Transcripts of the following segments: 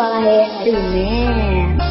वाला है अरे मैन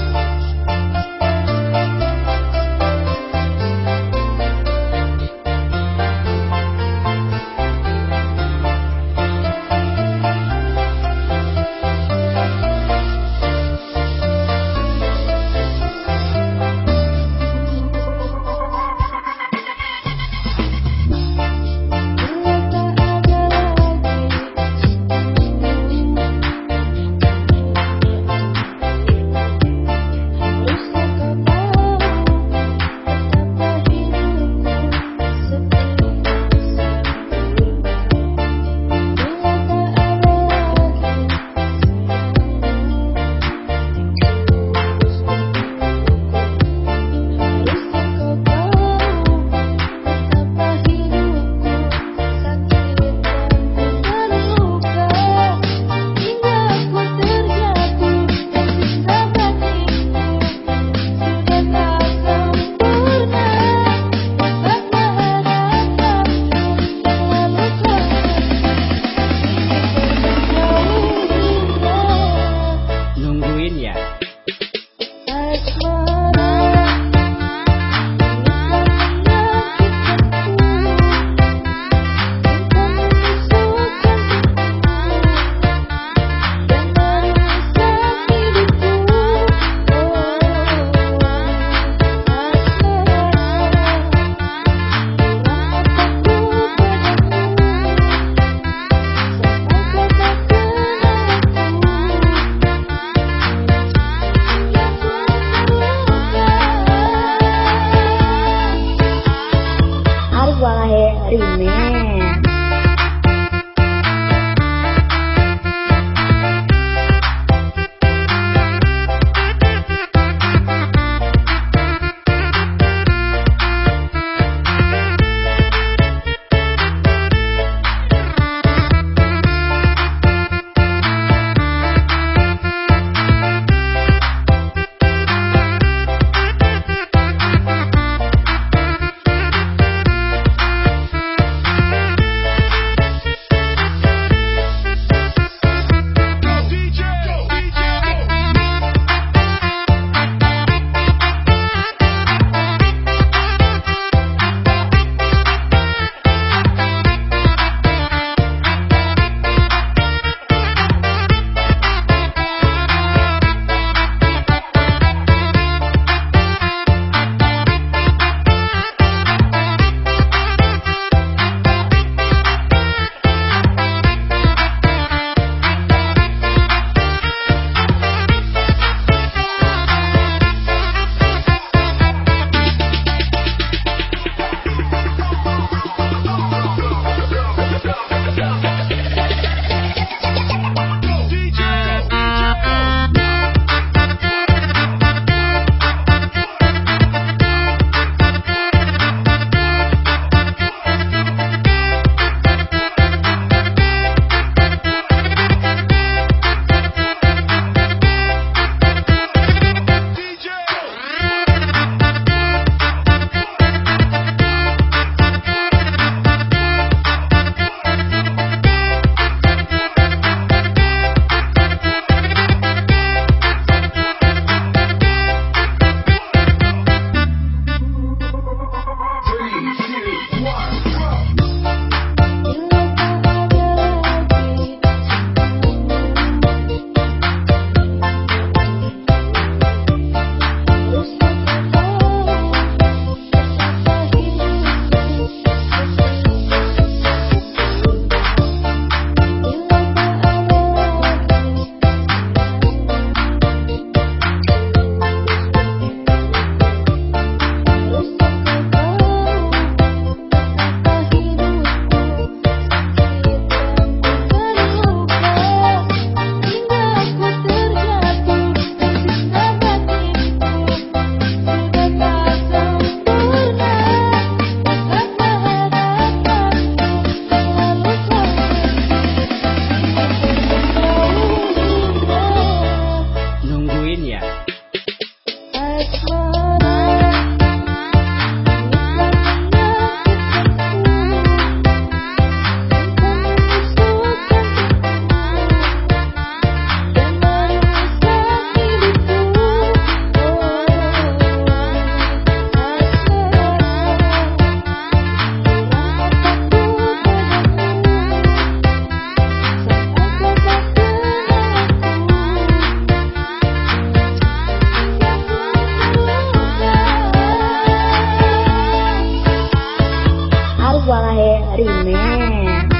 Christmas. Boa Rima.